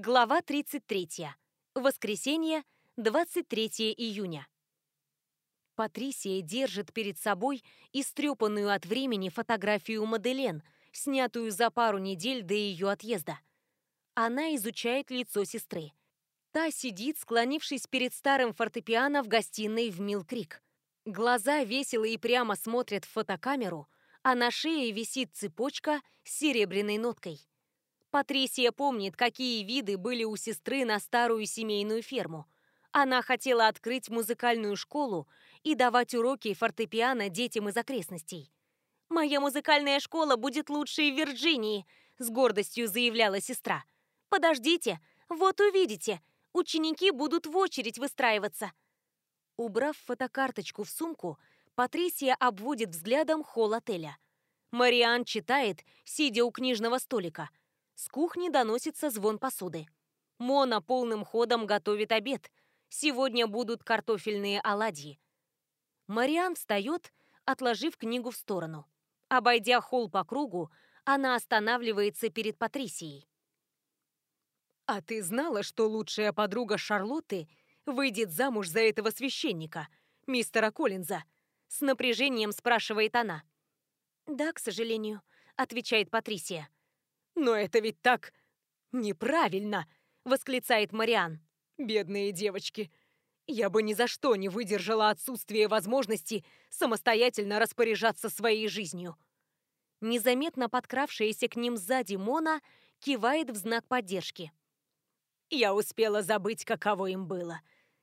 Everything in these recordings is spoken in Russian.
Глава 33. Воскресенье, 23 июня. Патрисия держит перед собой истрепанную от времени фотографию Маделен, снятую за пару недель до ее отъезда. Она изучает лицо сестры. Та сидит, склонившись перед старым фортепиано в гостиной в Милкрик. Глаза весело и прямо смотрят в фотокамеру, а на шее висит цепочка с серебряной ноткой. Патрисия помнит, какие виды были у сестры на старую семейную ферму. Она хотела открыть музыкальную школу и давать уроки фортепиано детям из окрестностей. «Моя музыкальная школа будет лучшей в Вирджинии», — с гордостью заявляла сестра. «Подождите, вот увидите, ученики будут в очередь выстраиваться». Убрав фотокарточку в сумку, Патрисия обводит взглядом холл отеля. Мариан читает, сидя у книжного столика — с кухни доносится звон посуды. Мона полным ходом готовит обед. Сегодня будут картофельные оладьи. Мариан встает, отложив книгу в сторону. Обойдя холл по кругу, она останавливается перед Патрисией. «А ты знала, что лучшая подруга Шарлотты выйдет замуж за этого священника, мистера Коллинза?» С напряжением спрашивает она. «Да, к сожалению», — отвечает Патрисия. «Но это ведь так неправильно!» — восклицает Мариан. «Бедные девочки! Я бы ни за что не выдержала отсутствие возможности самостоятельно распоряжаться своей жизнью». Незаметно подкравшаяся к ним сзади Мона кивает в знак поддержки. «Я успела забыть, каково им было.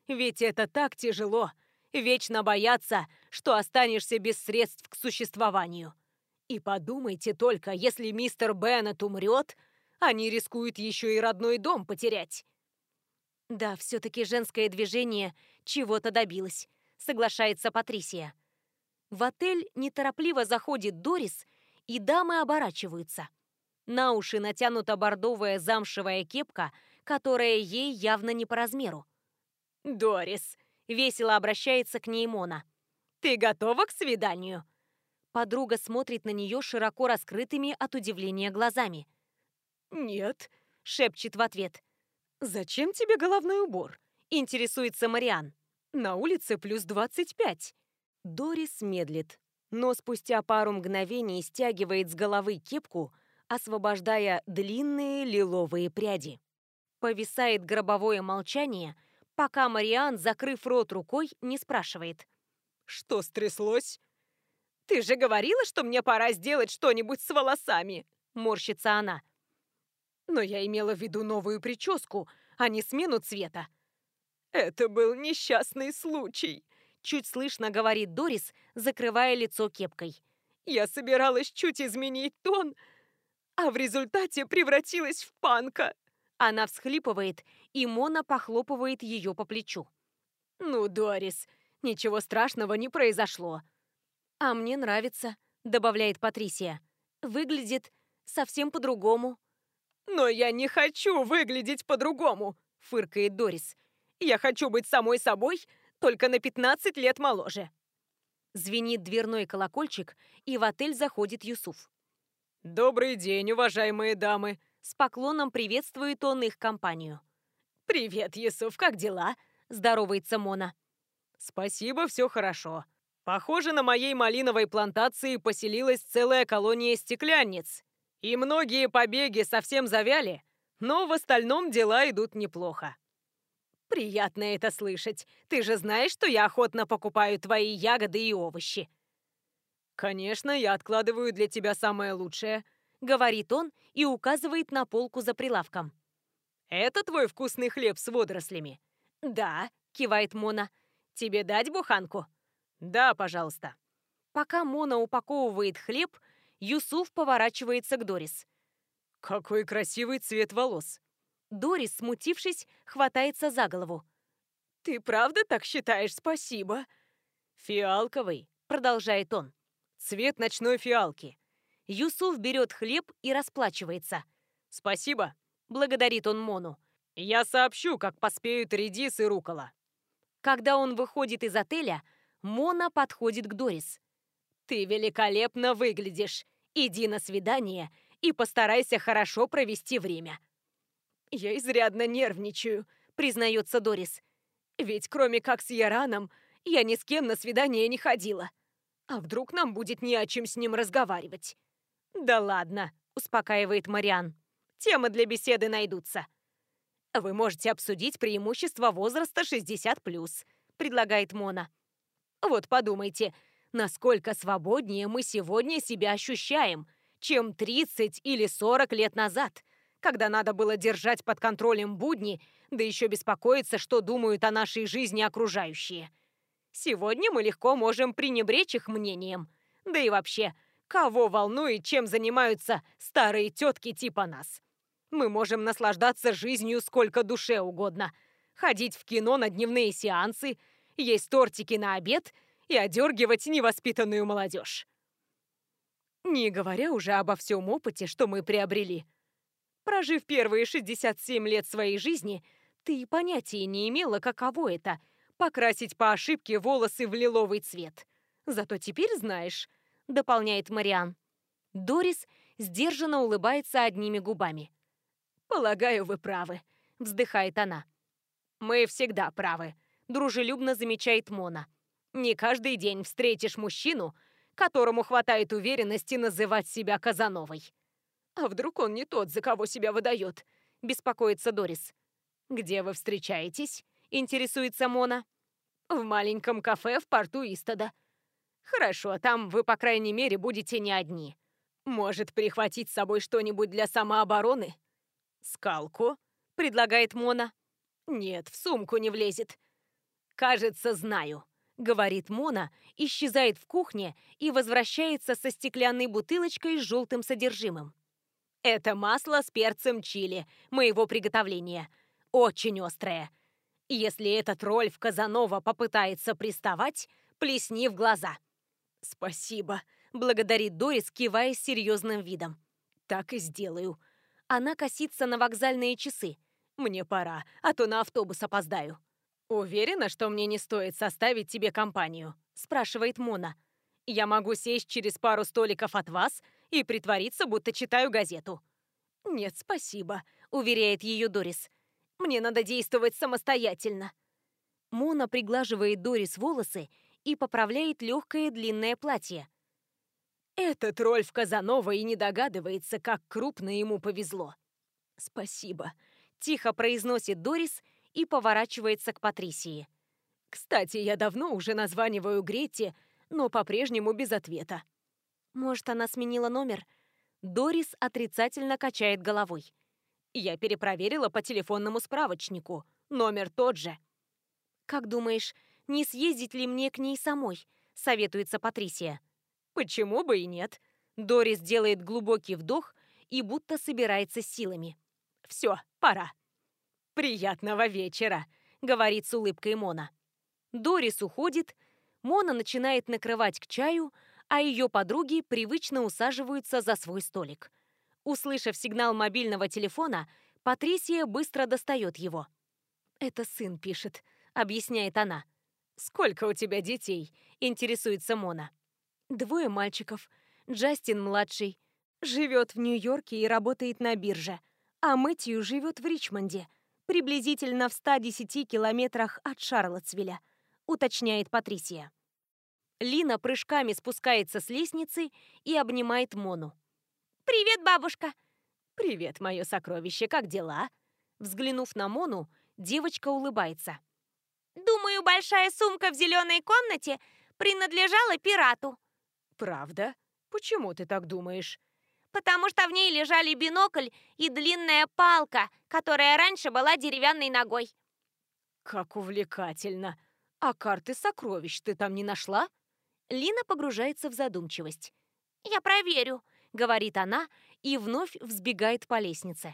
Ведь это так тяжело, вечно бояться, что останешься без средств к существованию». И подумайте только, если мистер Беннет умрет, они рискуют еще и родной дом потерять. Да, все-таки женское движение чего-то добилось, соглашается Патрисия. В отель неторопливо заходит Дорис, и дамы оборачиваются. На уши натянута бордовая замшевая кепка, которая ей явно не по размеру. «Дорис», — весело обращается к ней Мона, — «ты готова к свиданию?» Подруга смотрит на нее широко раскрытыми от удивления глазами. «Нет», — шепчет в ответ. «Зачем тебе головной убор?» — интересуется Мариан. «На улице плюс 25». Дорис медлит, но спустя пару мгновений стягивает с головы кепку, освобождая длинные лиловые пряди. Повисает гробовое молчание, пока Мариан, закрыв рот рукой, не спрашивает. «Что стряслось?» «Ты же говорила, что мне пора сделать что-нибудь с волосами!» – морщится она. «Но я имела в виду новую прическу, а не смену цвета». «Это был несчастный случай», – чуть слышно говорит Дорис, закрывая лицо кепкой. «Я собиралась чуть изменить тон, а в результате превратилась в панка». Она всхлипывает, и Мона похлопывает ее по плечу. «Ну, Дорис, ничего страшного не произошло», «А мне нравится», — добавляет Патрисия. «Выглядит совсем по-другому». «Но я не хочу выглядеть по-другому», — фыркает Дорис. «Я хочу быть самой собой, только на 15 лет моложе». Звенит дверной колокольчик, и в отель заходит Юсуф. «Добрый день, уважаемые дамы!» С поклоном приветствует он их компанию. «Привет, Юсуф, как дела?» – здоровается Мона. «Спасибо, все хорошо. Похоже, на моей малиновой плантации поселилась целая колония стеклянниц. И многие побеги совсем завяли, но в остальном дела идут неплохо. Приятно это слышать. Ты же знаешь, что я охотно покупаю твои ягоды и овощи. Конечно, я откладываю для тебя самое лучшее, говорит он и указывает на полку за прилавком. Это твой вкусный хлеб с водорослями? Да, кивает Мона. Тебе дать буханку? «Да, пожалуйста». Пока Мона упаковывает хлеб, Юсуф поворачивается к Дорис. «Какой красивый цвет волос!» Дорис, смутившись, хватается за голову. «Ты правда так считаешь? Спасибо!» «Фиалковый», — продолжает он. «Цвет ночной фиалки». Юсуф берет хлеб и расплачивается. «Спасибо», — благодарит он Мону. «Я сообщу, как поспеют редис и рукола». Когда он выходит из отеля, Мона подходит к Дорис. «Ты великолепно выглядишь. Иди на свидание и постарайся хорошо провести время». «Я изрядно нервничаю», — признается Дорис. «Ведь кроме как с Яраном, я ни с кем на свидание не ходила. А вдруг нам будет не о чем с ним разговаривать?» «Да ладно», — успокаивает Мариан. «Темы для беседы найдутся». «Вы можете обсудить преимущества возраста 60+,» — предлагает Мона. «Вот подумайте, насколько свободнее мы сегодня себя ощущаем, чем 30 или 40 лет назад, когда надо было держать под контролем будни, да еще беспокоиться, что думают о нашей жизни окружающие. Сегодня мы легко можем пренебречь их мнением. Да и вообще, кого волнует, чем занимаются старые тетки типа нас? Мы можем наслаждаться жизнью сколько душе угодно, ходить в кино на дневные сеансы, есть тортики на обед и одергивать невоспитанную молодежь. Не говоря уже обо всем опыте, что мы приобрели. Прожив первые 67 лет своей жизни, ты и понятия не имела, каково это — покрасить по ошибке волосы в лиловый цвет. Зато теперь знаешь, — дополняет Мариан. Дорис сдержанно улыбается одними губами. «Полагаю, вы правы», — вздыхает она. «Мы всегда правы», — дружелюбно замечает Мона. «Не каждый день встретишь мужчину, которому хватает уверенности называть себя Казановой. А вдруг он не тот, за кого себя выдает? Беспокоится Дорис. Где вы встречаетесь? Интересуется Мона. В маленьком кафе в порту Истода. Хорошо, там вы, по крайней мере, будете не одни. Может, прихватить с собой что-нибудь для самообороны? Скалку? Предлагает Мона. Нет, в сумку не влезет. Кажется, знаю. — говорит Мона, исчезает в кухне и возвращается со стеклянной бутылочкой с желтым содержимым. «Это масло с перцем чили, моего приготовления. Очень острое. Если этот Рольф Казанова попытается приставать, плесни в глаза». «Спасибо», — благодарит Дорис, кивая серьезным видом. «Так и сделаю». Она косится на вокзальные часы. «Мне пора, а то на автобус опоздаю». «Уверена, что мне не стоит составить тебе компанию?» – спрашивает Мона. «Я могу сесть через пару столиков от вас и притвориться, будто читаю газету». «Нет, спасибо», – уверяет ее Дорис. «Мне надо действовать самостоятельно». Мона приглаживает Дорис волосы и поправляет легкое длинное платье. Этот Рольф Казанова и не догадывается, как крупно ему повезло. «Спасибо», – тихо произносит Дорис – и поворачивается к Патрисии. «Кстати, я давно уже названиваю Гретте, но по-прежнему без ответа». «Может, она сменила номер?» Дорис отрицательно качает головой. «Я перепроверила по телефонному справочнику. Номер тот же». «Как думаешь, не съездить ли мне к ней самой?» — советуется Патрисия. «Почему бы и нет?» Дорис делает глубокий вдох и будто собирается силами. «Все, пора». «Приятного вечера», — говорит с улыбкой Мона. Дорис уходит, Мона начинает накрывать к чаю, а ее подруги привычно усаживаются за свой столик. Услышав сигнал мобильного телефона, Патрисия быстро достает его. «Это сын пишет», — объясняет она. «Сколько у тебя детей?» — интересуется Мона. «Двое мальчиков. Джастин младший. Живет в Нью-Йорке и работает на бирже. А Мэтью живет в Ричмонде приблизительно в 110 километрах от Шарлотсвилля, уточняет Патрисия. Лина прыжками спускается с лестницы и обнимает Мону. «Привет, бабушка!» «Привет, мое сокровище, как дела?» Взглянув на Мону, девочка улыбается. «Думаю, большая сумка в зеленой комнате принадлежала пирату». «Правда? Почему ты так думаешь?» Потому что в ней лежали бинокль и длинная палка, которая раньше была деревянной ногой. Как увлекательно! А карты сокровищ ты там не нашла? Лина погружается в задумчивость. «Я проверю», — говорит она и вновь взбегает по лестнице.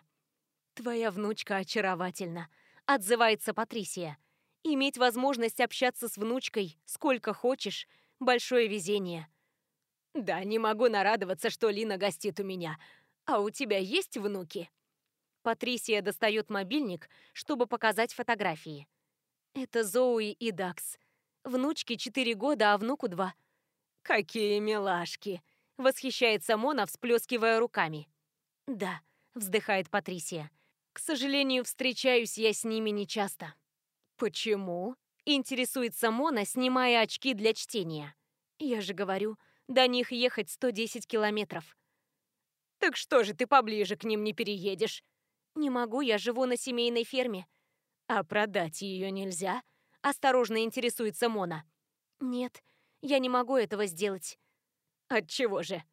«Твоя внучка очаровательна», — отзывается Патрисия. «Иметь возможность общаться с внучкой сколько хочешь — большое везение. Да, не могу нарадоваться, что Лина гостит у меня. А у тебя есть внуки? Патрисия достает мобильник, чтобы показать фотографии. Это Зоуи и Дакс. Внучке 4 года, а внуку 2. Какие милашки! Восхищается Мона, всплескивая руками. Да, вздыхает Патрисия. К сожалению, встречаюсь я с ними нечасто. Почему? Интересуется Мона, снимая очки для чтения. Я же говорю, до них ехать 110 километров. Так что же ты поближе к ним не переедешь? Не могу, я живу на семейной ферме. А продать ее нельзя? Осторожно интересуется Мона. Нет, я не могу этого сделать. От чего же?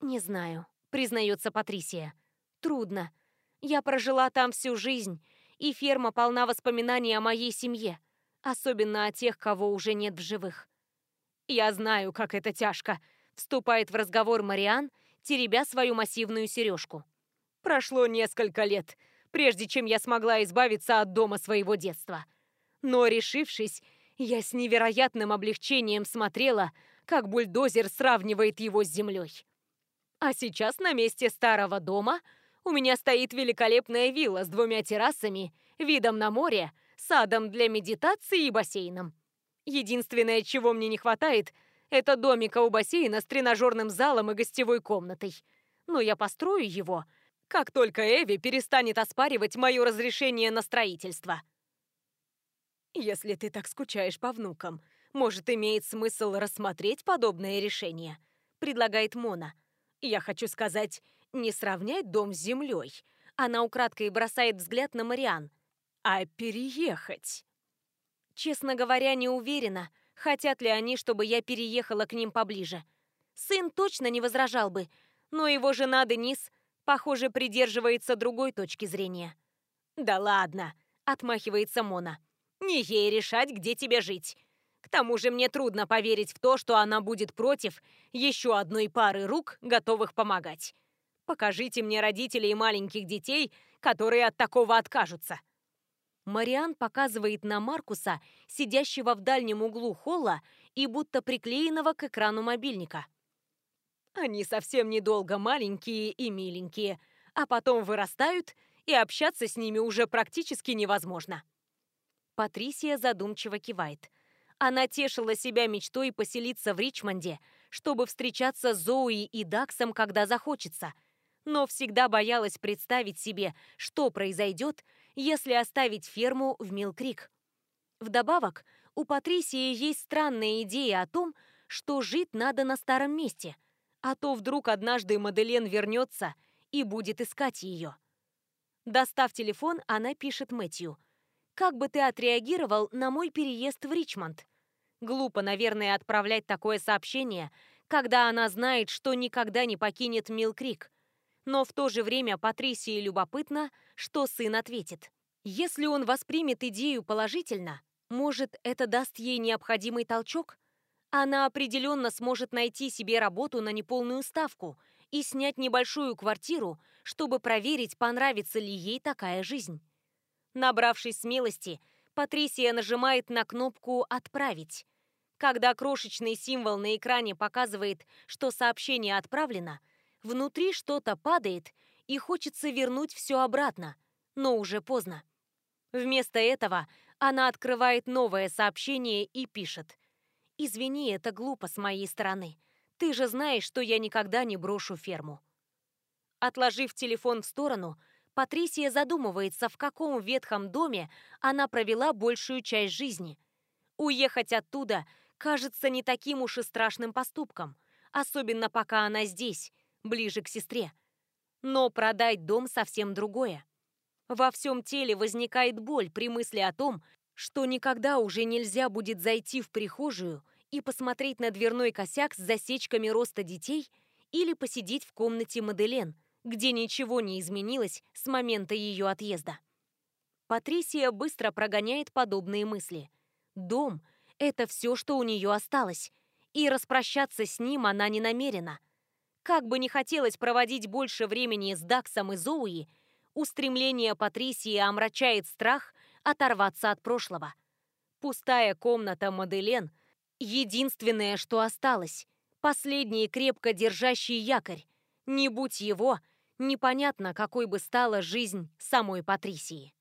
Не знаю, признается Патрисия. Трудно. Я прожила там всю жизнь, и ферма полна воспоминаний о моей семье, особенно о тех, кого уже нет в живых. Я знаю, как это тяжко, вступает в разговор Мариан, теребя свою массивную сережку. Прошло несколько лет, прежде чем я смогла избавиться от дома своего детства. Но, решившись, я с невероятным облегчением смотрела, как бульдозер сравнивает его с землей. А сейчас на месте старого дома у меня стоит великолепная вилла с двумя террасами, видом на море, садом для медитации и бассейном. Единственное, чего мне не хватает, это домика у бассейна с тренажерным залом и гостевой комнатой. Но я построю его, как только Эви перестанет оспаривать мое разрешение на строительство. Если ты так скучаешь по внукам, может, имеет смысл рассмотреть подобное решение, предлагает Мона. Я хочу сказать, не сравнять дом с землей. Она украдкой бросает взгляд на Мариан. А переехать. Честно говоря, не уверена, хотят ли они, чтобы я переехала к ним поближе. Сын точно не возражал бы, но его жена Денис, похоже, придерживается другой точки зрения. «Да ладно», — отмахивается Мона. Не ей решать, где тебе жить. К тому же мне трудно поверить в то, что она будет против еще одной пары рук, готовых помогать. Покажите мне родителей маленьких детей, которые от такого откажутся. Мариан показывает на Маркуса, сидящего в дальнем углу холла и будто приклеенного к экрану мобильника. Они совсем недолго маленькие и миленькие, а потом вырастают, и общаться с ними уже практически невозможно. Патрисия задумчиво кивает. Она тешила себя мечтой поселиться в Ричмонде, чтобы встречаться с Зои и Даксом, когда захочется. Но всегда боялась представить себе, что произойдет, если оставить ферму в Милкрик. Вдобавок, у Патрисии есть странная идея о том, что жить надо на старом месте, а то вдруг однажды Маделен вернется и будет искать ее. Достав телефон, она пишет Мэтью – как бы ты отреагировал на мой переезд в Ричмонд? Глупо, наверное, отправлять такое сообщение, когда она знает, что никогда не покинет Милкрик. Но в то же время Патрисии любопытно, что сын ответит. Если он воспримет идею положительно, может, это даст ей необходимый толчок? Она определенно сможет найти себе работу на неполную ставку и снять небольшую квартиру, чтобы проверить, понравится ли ей такая жизнь. Набравшись смелости, Патрисия нажимает на кнопку «Отправить». Когда крошечный символ на экране показывает, что сообщение отправлено, внутри что-то падает и хочется вернуть все обратно, но уже поздно. Вместо этого она открывает новое сообщение и пишет. «Извини, это глупо с моей стороны. Ты же знаешь, что я никогда не брошу ферму». Отложив телефон в сторону, Патрисия задумывается, в каком ветхом доме она провела большую часть жизни. Уехать оттуда кажется не таким уж и страшным поступком, особенно пока она здесь, ближе к сестре. Но продать дом совсем другое. Во всем теле возникает боль при мысли о том, что никогда уже нельзя будет зайти в прихожую и посмотреть на дверной косяк с засечками роста детей или посидеть в комнате Маделен, где ничего не изменилось с момента ее отъезда. Патрисия быстро прогоняет подобные мысли. Дом — это все, что у нее осталось, и распрощаться с ним она не намерена. Как бы не хотелось проводить больше времени с Даксом и Зоуи, устремление Патрисии омрачает страх оторваться от прошлого. Пустая комната Маделен — единственное, что осталось, последний крепко держащий якорь. Не будь его — непонятно, какой бы стала жизнь самой Патрисии.